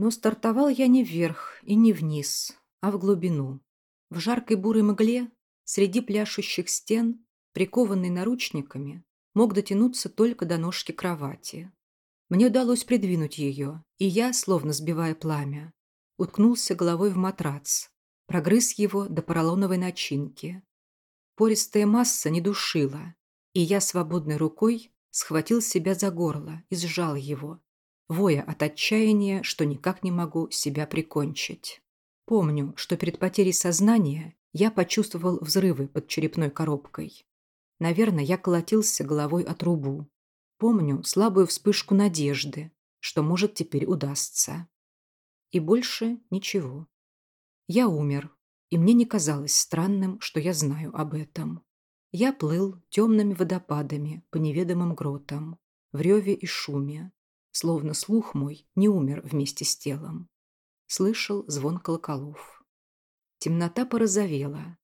Но стартовал я не вверх и не вниз, а в глубину. В жаркой бурой мгле, среди пляшущих стен, прикованный наручниками, мог дотянуться только до ножки кровати. Мне удалось придвинуть ее, и я, словно сбивая пламя, уткнулся головой в матрац, прогрыз его до поролоновой начинки. Пористая масса не душила, и я свободной рукой схватил себя за горло и сжал его, воя от отчаяния, что никак не могу себя прикончить. Помню, что перед потерей сознания я почувствовал взрывы под черепной коробкой. Наверное, я колотился головой о трубу. Помню слабую вспышку надежды, что может теперь удастся. И больше ничего. Я умер, и мне не казалось странным, что я знаю об этом. Я плыл темными водопадами по неведомым гротам, в реве и шуме, словно слух мой не умер вместе с телом. Слышал звон колоколов. Темнота порозовела.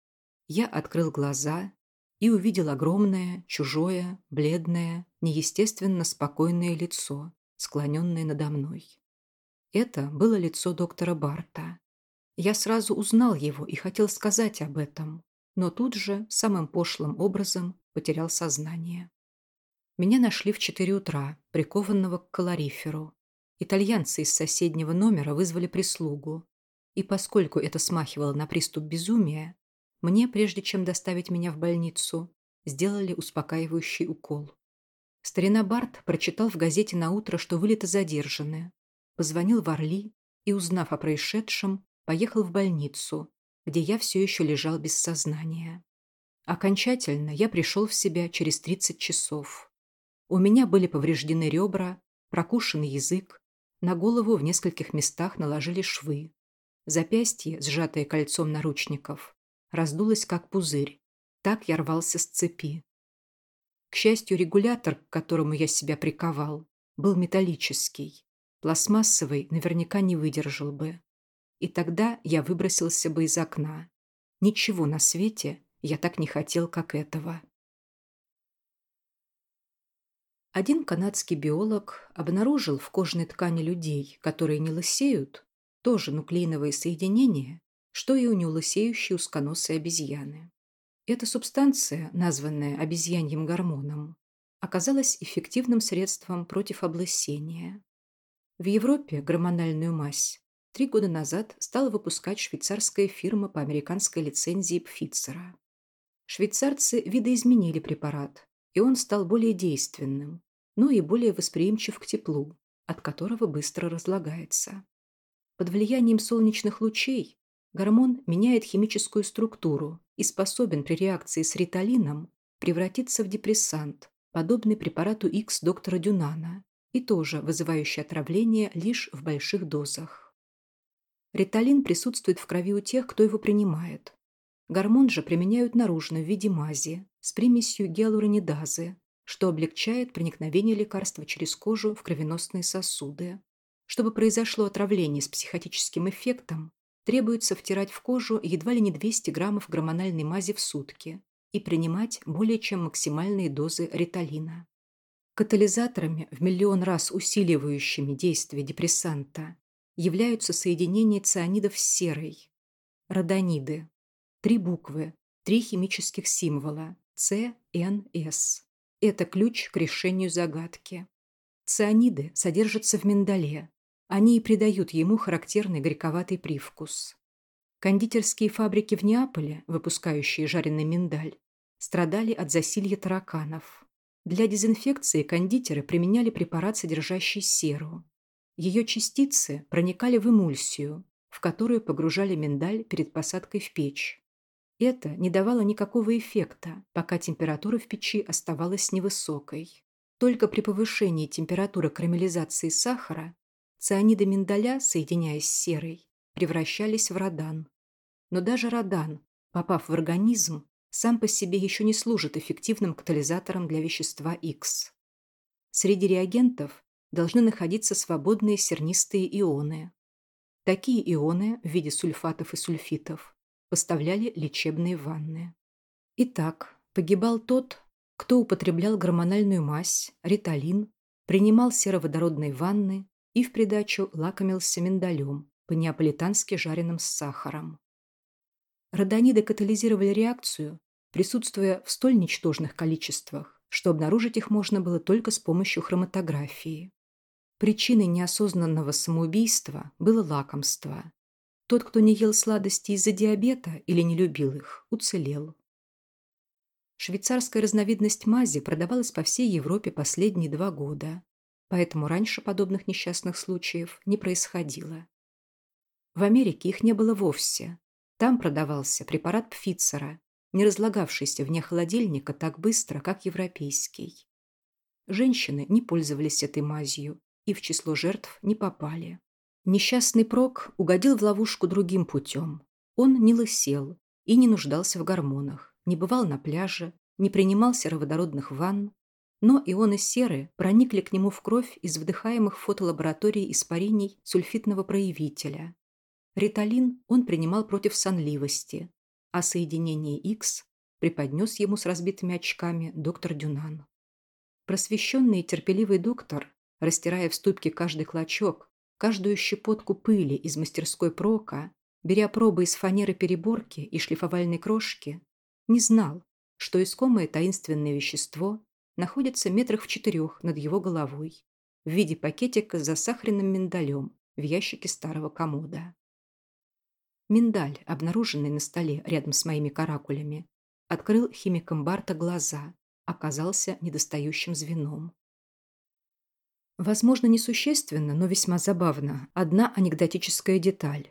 Я открыл глаза и увидел огромное, чужое, бледное, неестественно спокойное лицо, склоненное надо мной. Это было лицо доктора Барта. Я сразу узнал его и хотел сказать об этом, но тут же самым пошлым образом потерял сознание. Меня нашли в четыре утра, прикованного к калориферу. Итальянцы из соседнего номера вызвали прислугу. И поскольку это смахивало на приступ безумия, мне, прежде чем доставить меня в больницу, сделали успокаивающий укол. Старина Барт прочитал в газете на утро, что вылеты задержаны. Позвонил в Орли и, узнав о происшедшем, поехал в больницу, где я все еще лежал без сознания. Окончательно я пришел в себя через 30 часов. У меня были повреждены ребра, прокушенный язык, на голову в нескольких местах наложили швы. Запястье, сжатое кольцом наручников, раздулось как пузырь. Так я рвался с цепи. К счастью, регулятор, к которому я себя приковал, был металлический. Пластмассовый наверняка не выдержал бы. И тогда я выбросился бы из окна. Ничего на свете я так не хотел, как этого. Один канадский биолог обнаружил в кожной ткани людей, которые не лысеют, тоже нуклеиновые соединения, что и у неулысеющей узконосой обезьяны. Эта субстанция, названная обезьяньим гормоном, оказалась эффективным средством против облысения. В Европе гормональную мазь три года назад стала выпускать швейцарская фирма по американской лицензии Пфицера. Швейцарцы видоизменили препарат, и он стал более действенным, но и более восприимчив к теплу, от которого быстро разлагается. Под влиянием солнечных лучей гормон меняет химическую структуру и способен при реакции с риталином превратиться в депрессант, подобный препарату X доктора Дюнана, и тоже вызывающий отравление лишь в больших дозах. Риталин присутствует в крови у тех, кто его принимает. Гормон же применяют наружно в виде мази с примесью гиалуронидазы, что облегчает проникновение лекарства через кожу в кровеносные сосуды. Чтобы произошло отравление с психотическим эффектом, требуется втирать в кожу едва ли не 200 граммов гормональной мази в сутки и принимать более чем максимальные дозы риталина. Катализаторами, в миллион раз усиливающими действие депрессанта, являются соединения цианидов с серой. Родониды. Три буквы, три химических символа – С, Н, С. Это ключ к решению загадки. Цианиды содержатся в миндале. Они и придают ему характерный горьковатый привкус. Кондитерские фабрики в Неаполе, выпускающие жареный миндаль, страдали от засилья тараканов. Для дезинфекции кондитеры применяли препарат, содержащий серу. Ее частицы проникали в эмульсию, в которую погружали миндаль перед посадкой в печь. Это не давало никакого эффекта, пока температура в печи оставалась невысокой. Только при повышении температуры карамелизации сахара цианиды миндаля, соединяясь с серой, превращались в родан. Но даже родан, попав в организм, сам по себе еще не служит эффективным катализатором для вещества X. Среди реагентов должны находиться свободные сернистые ионы. Такие ионы в виде сульфатов и сульфитов поставляли лечебные ванны. Итак, погибал тот, кто употреблял гормональную мазь, риталин, принимал сероводородные ванны и в придачу лакомился миндалем, по-неаполитански жареным с сахаром. Родониды катализировали реакцию, присутствуя в столь ничтожных количествах, что обнаружить их можно было только с помощью хроматографии. Причиной неосознанного самоубийства было лакомство. Тот, кто не ел сладости из-за диабета или не любил их, уцелел. Швейцарская разновидность мази продавалась по всей Европе последние два года, поэтому раньше подобных несчастных случаев не происходило. В Америке их не было вовсе. Там продавался препарат Пфицера, не разлагавшийся вне холодильника так быстро, как европейский. Женщины не пользовались этой мазью и в число жертв не попали. Несчастный Прок угодил в ловушку другим путем. Он не лысел и не нуждался в гормонах, не бывал на пляже, не принимал сероводородных ванн, но ионы серы проникли к нему в кровь из вдыхаемых в фотолаборатории испарений сульфитного проявителя. Риталин он принимал против сонливости, а соединение X преподнес ему с разбитыми очками доктор Дюнан. Просвещенный и терпеливый доктор, растирая в ступке каждый клочок, каждую щепотку пыли из мастерской прока, беря пробы из фанеры переборки и шлифовальной крошки, не знал, что искомое таинственное вещество находится метрах в четырех над его головой в виде пакетика с засахаренным миндалем в ящике старого комода. Миндаль, обнаруженный на столе рядом с моими каракулями, открыл химикам Барта глаза, оказался недостающим звеном. Возможно, несущественно, но весьма забавно, одна анекдотическая деталь.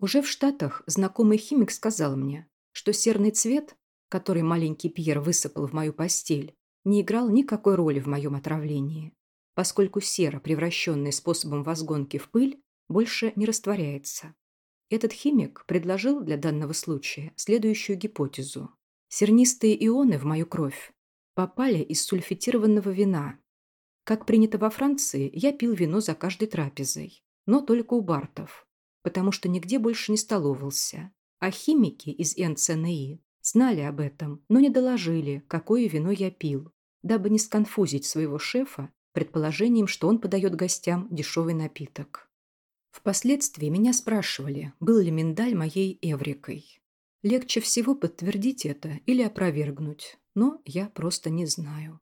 Уже в Штатах знакомый химик сказал мне, что серный цвет который маленький Пьер высыпал в мою постель, не играл никакой роли в моем отравлении, поскольку сера, превращенная способом возгонки в пыль, больше не растворяется. Этот химик предложил для данного случая следующую гипотезу. Сернистые ионы в мою кровь попали из сульфитированного вина. Как принято во Франции, я пил вино за каждой трапезой, но только у бартов, потому что нигде больше не столовался, а химики из НЦНИ Знали об этом, но не доложили, какое вино я пил, дабы не сконфузить своего шефа предположением, что он подает гостям дешевый напиток. Впоследствии меня спрашивали, был ли миндаль моей эврикой. Легче всего подтвердить это или опровергнуть, но я просто не знаю.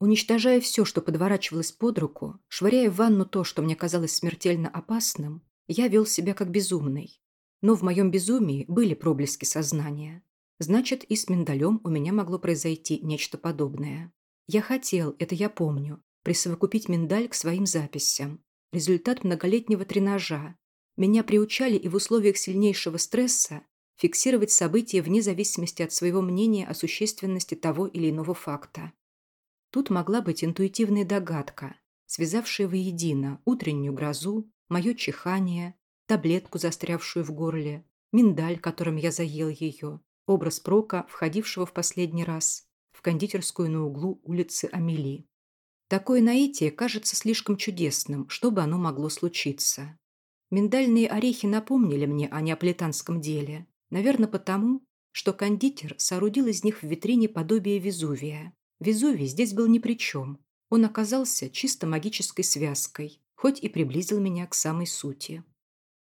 Уничтожая все, что подворачивалось под руку, швыряя в ванну то, что мне казалось смертельно опасным, я вел себя как безумный. Но в моем безумии были проблески сознания. Значит, и с миндалем у меня могло произойти нечто подобное. Я хотел, это я помню, присовокупить миндаль к своим записям. Результат многолетнего тренажа. Меня приучали и в условиях сильнейшего стресса фиксировать события вне зависимости от своего мнения о существенности того или иного факта. Тут могла быть интуитивная догадка, связавшая воедино утреннюю грозу, мое чихание, таблетку, застрявшую в горле, миндаль, которым я заел ее, образ Прока, входившего в последний раз в кондитерскую на углу улицы Амели. Такое наитие кажется слишком чудесным, чтобы оно могло случиться. Миндальные орехи напомнили мне о неаполитанском деле, наверное, потому, что кондитер соорудил из них в витрине подобие Везувия. Везувий здесь был ни при чем. Он оказался чисто магической связкой, хоть и приблизил меня к самой сути.